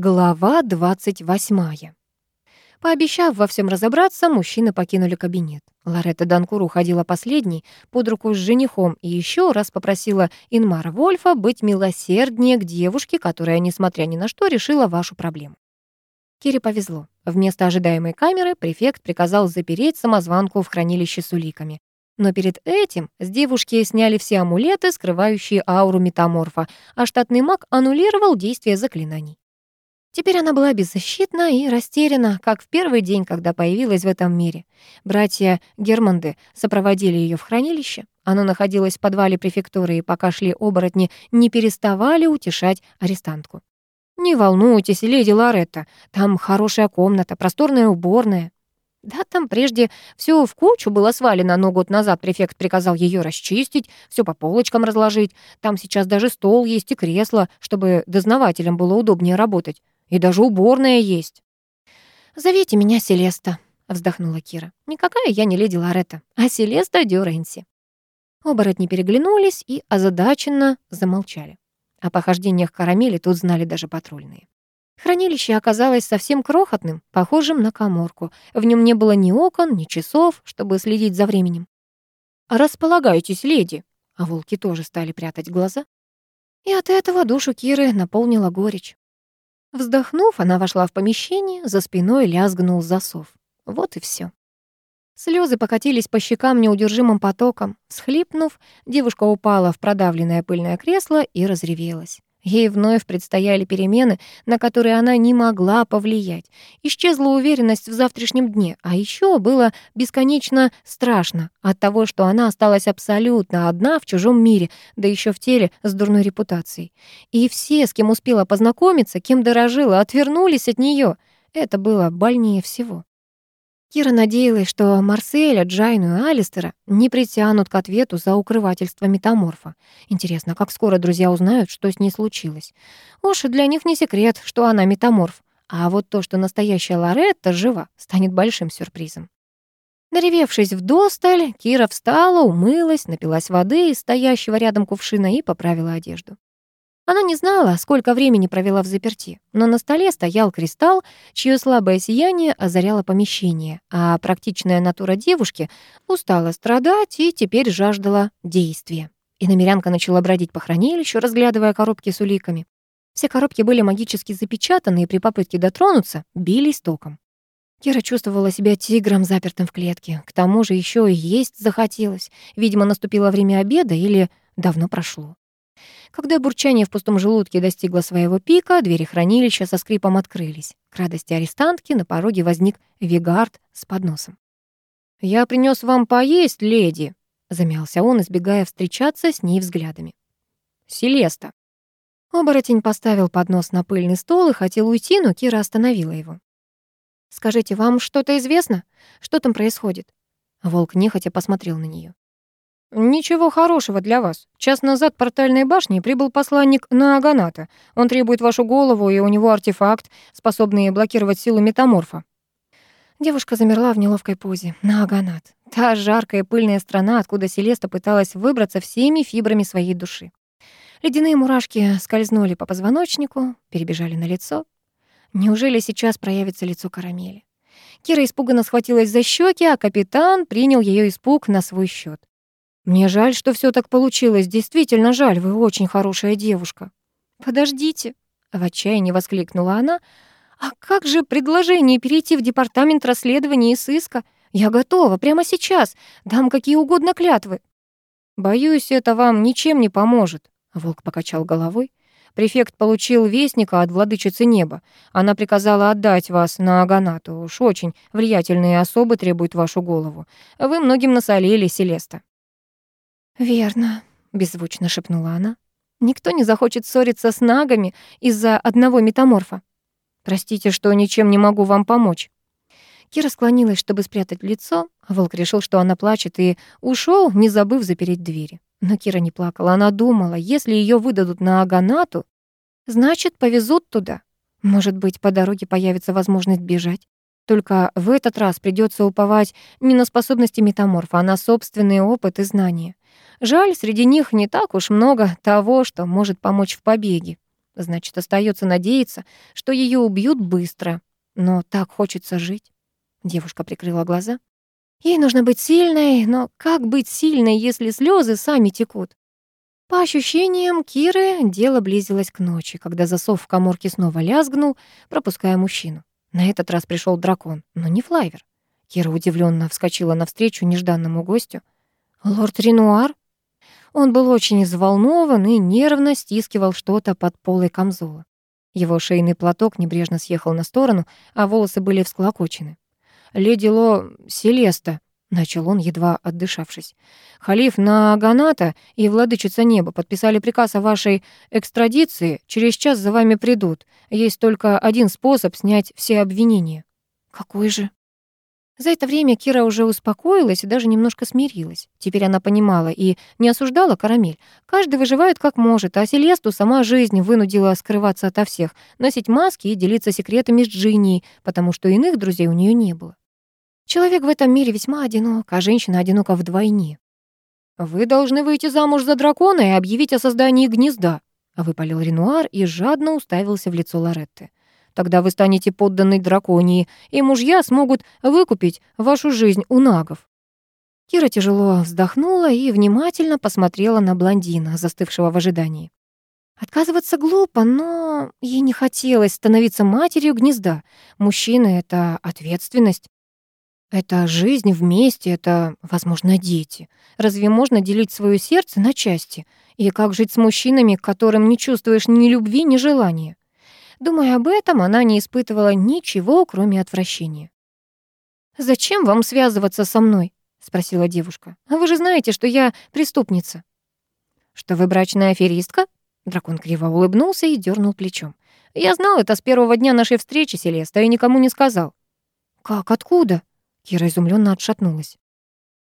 Глава 28. Пообещав во всем разобраться, мужчины покинули кабинет. Лоретта Данкур уходила последней, под руку с женихом, и еще раз попросила Инмара Вольфа быть милосерднее к девушке, которая, несмотря ни на что, решила вашу проблему. Кире повезло. Вместо ожидаемой камеры префект приказал запереть самозванку в хранилище с уликами. Но перед этим с девушки сняли все амулеты, скрывающие ауру метаморфа, а штатный маг аннулировал действие заклинаний. Теперь она была беззащитна и растеряна, как в первый день, когда появилась в этом мире. Братья Германды сопроводили ее в хранилище. Оно находилось в подвале префектуры, и пока шли оборотни, не переставали утешать арестантку. «Не волнуйтесь, леди Лоретта, там хорошая комната, просторная уборная». Да, там прежде все в кучу было свалено, но год назад префект приказал ее расчистить, все по полочкам разложить. Там сейчас даже стол есть и кресло, чтобы дознавателям было удобнее работать. И даже уборная есть. «Зовите меня Селеста», — вздохнула Кира. «Никакая я не леди Лоретта, а Селеста Дюренси». Оборотни переглянулись и озадаченно замолчали. О похождениях карамели тут знали даже патрульные. Хранилище оказалось совсем крохотным, похожим на коморку. В нем не было ни окон, ни часов, чтобы следить за временем. «Располагайтесь, леди!» А волки тоже стали прятать глаза. И от этого душу Киры наполнила горечь. Вздохнув, она вошла в помещение, за спиной лязгнул засов. Вот и все. Слезы покатились по щекам неудержимым потоком. Схлипнув, девушка упала в продавленное пыльное кресло и разревелась. Ей вновь предстояли перемены, на которые она не могла повлиять. Исчезла уверенность в завтрашнем дне, а еще было бесконечно страшно от того, что она осталась абсолютно одна в чужом мире, да еще в теле с дурной репутацией. И все, с кем успела познакомиться, кем дорожила, отвернулись от нее. Это было больнее всего. Кира надеялась, что Марселя, Джайну и Алистера не притянут к ответу за укрывательство метаморфа. Интересно, как скоро друзья узнают, что с ней случилось? Уж для них не секрет, что она метаморф. А вот то, что настоящая Лоретта жива, станет большим сюрпризом. Наревевшись вдосталь, Кира встала, умылась, напилась воды из стоящего рядом кувшина и поправила одежду. Она не знала, сколько времени провела в заперти, но на столе стоял кристалл, чье слабое сияние озаряло помещение, а практичная натура девушки устала страдать и теперь жаждала действия. И намерянка начала бродить по хранилищу, разглядывая коробки с уликами. Все коробки были магически запечатаны, и при попытке дотронуться бились током. Кира чувствовала себя тигром, запертым в клетке. К тому же еще и есть захотелось. Видимо, наступило время обеда или давно прошло. Когда бурчание в пустом желудке достигло своего пика, двери хранилища со скрипом открылись. К радости арестантки на пороге возник Вигард с подносом. «Я принес вам поесть, леди», — замялся он, избегая встречаться с ней взглядами. «Селеста». Оборотень поставил поднос на пыльный стол и хотел уйти, но Кира остановила его. «Скажите, вам что-то известно? Что там происходит?» Волк нехотя посмотрел на нее. «Ничего хорошего для вас. Час назад в портальной башне прибыл посланник Нааганата. Он требует вашу голову, и у него артефакт, способный блокировать силу метаморфа». Девушка замерла в неловкой позе. Нааганат. Та жаркая пыльная страна, откуда Селеста пыталась выбраться всеми фибрами своей души. Ледяные мурашки скользнули по позвоночнику, перебежали на лицо. Неужели сейчас проявится лицо карамели? Кира испуганно схватилась за щеки, а капитан принял ее испуг на свой счет. Мне жаль, что все так получилось. Действительно жаль, вы очень хорошая девушка. Подождите, в отчаянии воскликнула она. А как же предложение перейти в департамент расследования и сыска? Я готова прямо сейчас. Дам какие угодно клятвы. Боюсь, это вам ничем не поможет, волк покачал головой. Префект получил вестника от владычицы неба. Она приказала отдать вас на Аганату. Уж очень влиятельные особы требуют вашу голову. Вы многим насолили, Селеста. «Верно», — беззвучно шепнула она. «Никто не захочет ссориться с нагами из-за одного метаморфа. Простите, что ничем не могу вам помочь». Кира склонилась, чтобы спрятать лицо. Волк решил, что она плачет, и ушел, не забыв запереть двери. Но Кира не плакала. Она думала, если ее выдадут на Аганату, значит, повезут туда. Может быть, по дороге появится возможность бежать. Только в этот раз придется уповать не на способности метаморфа, а на собственный опыт и знания. Жаль, среди них не так уж много того, что может помочь в побеге. Значит, остается надеяться, что ее убьют быстро. Но так хочется жить. Девушка прикрыла глаза. Ей нужно быть сильной, но как быть сильной, если слезы сами текут? По ощущениям Киры, дело близилось к ночи, когда засов в коморке снова лязгнул, пропуская мужчину. На этот раз пришел дракон, но не Флайвер. Кира удивленно вскочила навстречу нежданному гостю. «Лорд Ренуар?» Он был очень взволнован и нервно стискивал что-то под полой камзола. Его шейный платок небрежно съехал на сторону, а волосы были всклокочены. «Леди Ло Селеста», — начал он, едва отдышавшись. «Халиф Наганата и владычица неба подписали приказ о вашей экстрадиции. Через час за вами придут. Есть только один способ снять все обвинения». «Какой же?» За это время Кира уже успокоилась и даже немножко смирилась. Теперь она понимала и не осуждала Карамель. Каждый выживает как может, а Селесту сама жизнь вынудила скрываться ото всех, носить маски и делиться секретами с Джиннией, потому что иных друзей у нее не было. Человек в этом мире весьма одинок, а женщина одинока вдвойне. «Вы должны выйти замуж за дракона и объявить о создании гнезда», — выпалил Ренуар и жадно уставился в лицо Лоретты. Тогда вы станете подданной драконии, и мужья смогут выкупить вашу жизнь у нагов». Кира тяжело вздохнула и внимательно посмотрела на блондина, застывшего в ожидании. Отказываться глупо, но ей не хотелось становиться матерью гнезда. Мужчина — это ответственность. Это жизнь вместе, это, возможно, дети. Разве можно делить свое сердце на части? И как жить с мужчинами, к которым не чувствуешь ни любви, ни желания? Думая об этом, она не испытывала ничего, кроме отвращения. «Зачем вам связываться со мной?» — спросила девушка. «А вы же знаете, что я преступница». «Что вы брачная аферистка?» Дракон криво улыбнулся и дернул плечом. «Я знал это с первого дня нашей встречи, Селеста, и никому не сказал». «Как? Откуда?» Кира изумленно отшатнулась.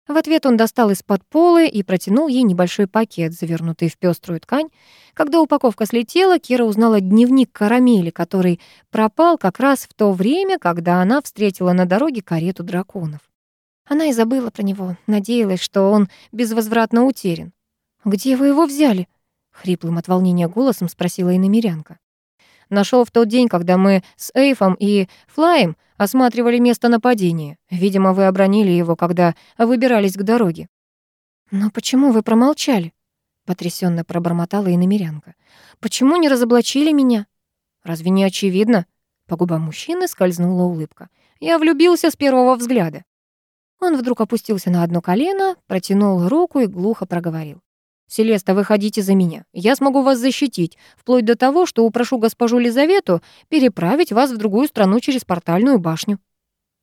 В ответ он достал из-под полы и протянул ей небольшой пакет, завернутый в пеструю ткань. Когда упаковка слетела, Кира узнала дневник карамели, который пропал как раз в то время, когда она встретила на дороге карету драконов. Она и забыла про него, надеялась, что он безвозвратно утерян. «Где вы его взяли?» — хриплым от волнения голосом спросила иномерянка. Нашел в тот день, когда мы с Эйфом и Флаем осматривали место нападения. Видимо, вы обронили его, когда выбирались к дороге». «Но почему вы промолчали?» — потрясённо пробормотала иномерянка. «Почему не разоблачили меня?» «Разве не очевидно?» По губам мужчины скользнула улыбка. «Я влюбился с первого взгляда». Он вдруг опустился на одно колено, протянул руку и глухо проговорил. «Селеста, выходите за меня. Я смогу вас защитить, вплоть до того, что упрошу госпожу Лизавету переправить вас в другую страну через портальную башню».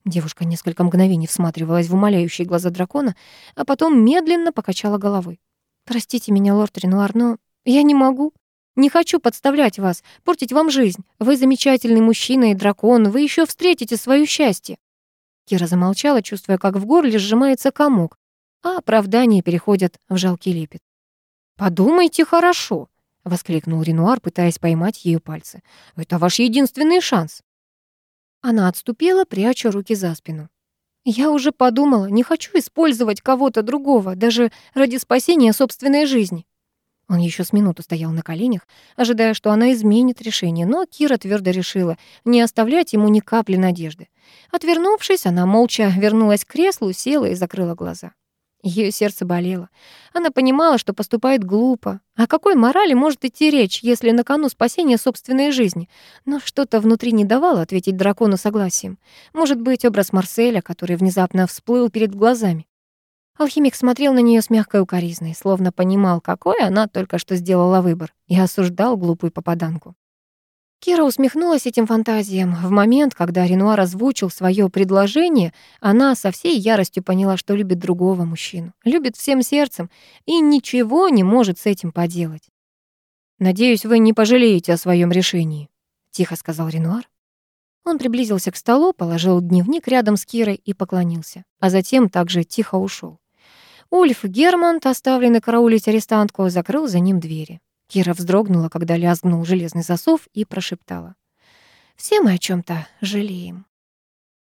Девушка несколько мгновений всматривалась в умоляющие глаза дракона, а потом медленно покачала головой. «Простите меня, лорд Ренуар, но я не могу. Не хочу подставлять вас, портить вам жизнь. Вы замечательный мужчина и дракон, вы еще встретите свое счастье». Кира замолчала, чувствуя, как в горле сжимается комок, а оправдания переходят в жалкий лепет. «Подумайте хорошо», — воскликнул Ренуар, пытаясь поймать ее пальцы. «Это ваш единственный шанс». Она отступила, пряча руки за спину. «Я уже подумала, не хочу использовать кого-то другого, даже ради спасения собственной жизни». Он еще с минуту стоял на коленях, ожидая, что она изменит решение, но Кира твердо решила не оставлять ему ни капли надежды. Отвернувшись, она молча вернулась к креслу, села и закрыла глаза. Ее сердце болело. Она понимала, что поступает глупо. О какой морали может идти речь, если на кону спасение собственной жизни? Но что-то внутри не давало ответить дракону согласием. Может быть, образ Марселя, который внезапно всплыл перед глазами. Алхимик смотрел на нее с мягкой укоризной, словно понимал, какой она только что сделала выбор, и осуждал глупую попаданку. Кира усмехнулась этим фантазиям. В момент, когда Ренуар озвучил свое предложение, она со всей яростью поняла, что любит другого мужчину, любит всем сердцем и ничего не может с этим поделать. «Надеюсь, вы не пожалеете о своем решении», — тихо сказал Ренуар. Он приблизился к столу, положил дневник рядом с Кирой и поклонился, а затем также тихо ушел. Ульф Германт, оставленный караулить арестантку, закрыл за ним двери. Кира вздрогнула, когда лязгнул железный засов и прошептала. «Все мы о чем то жалеем».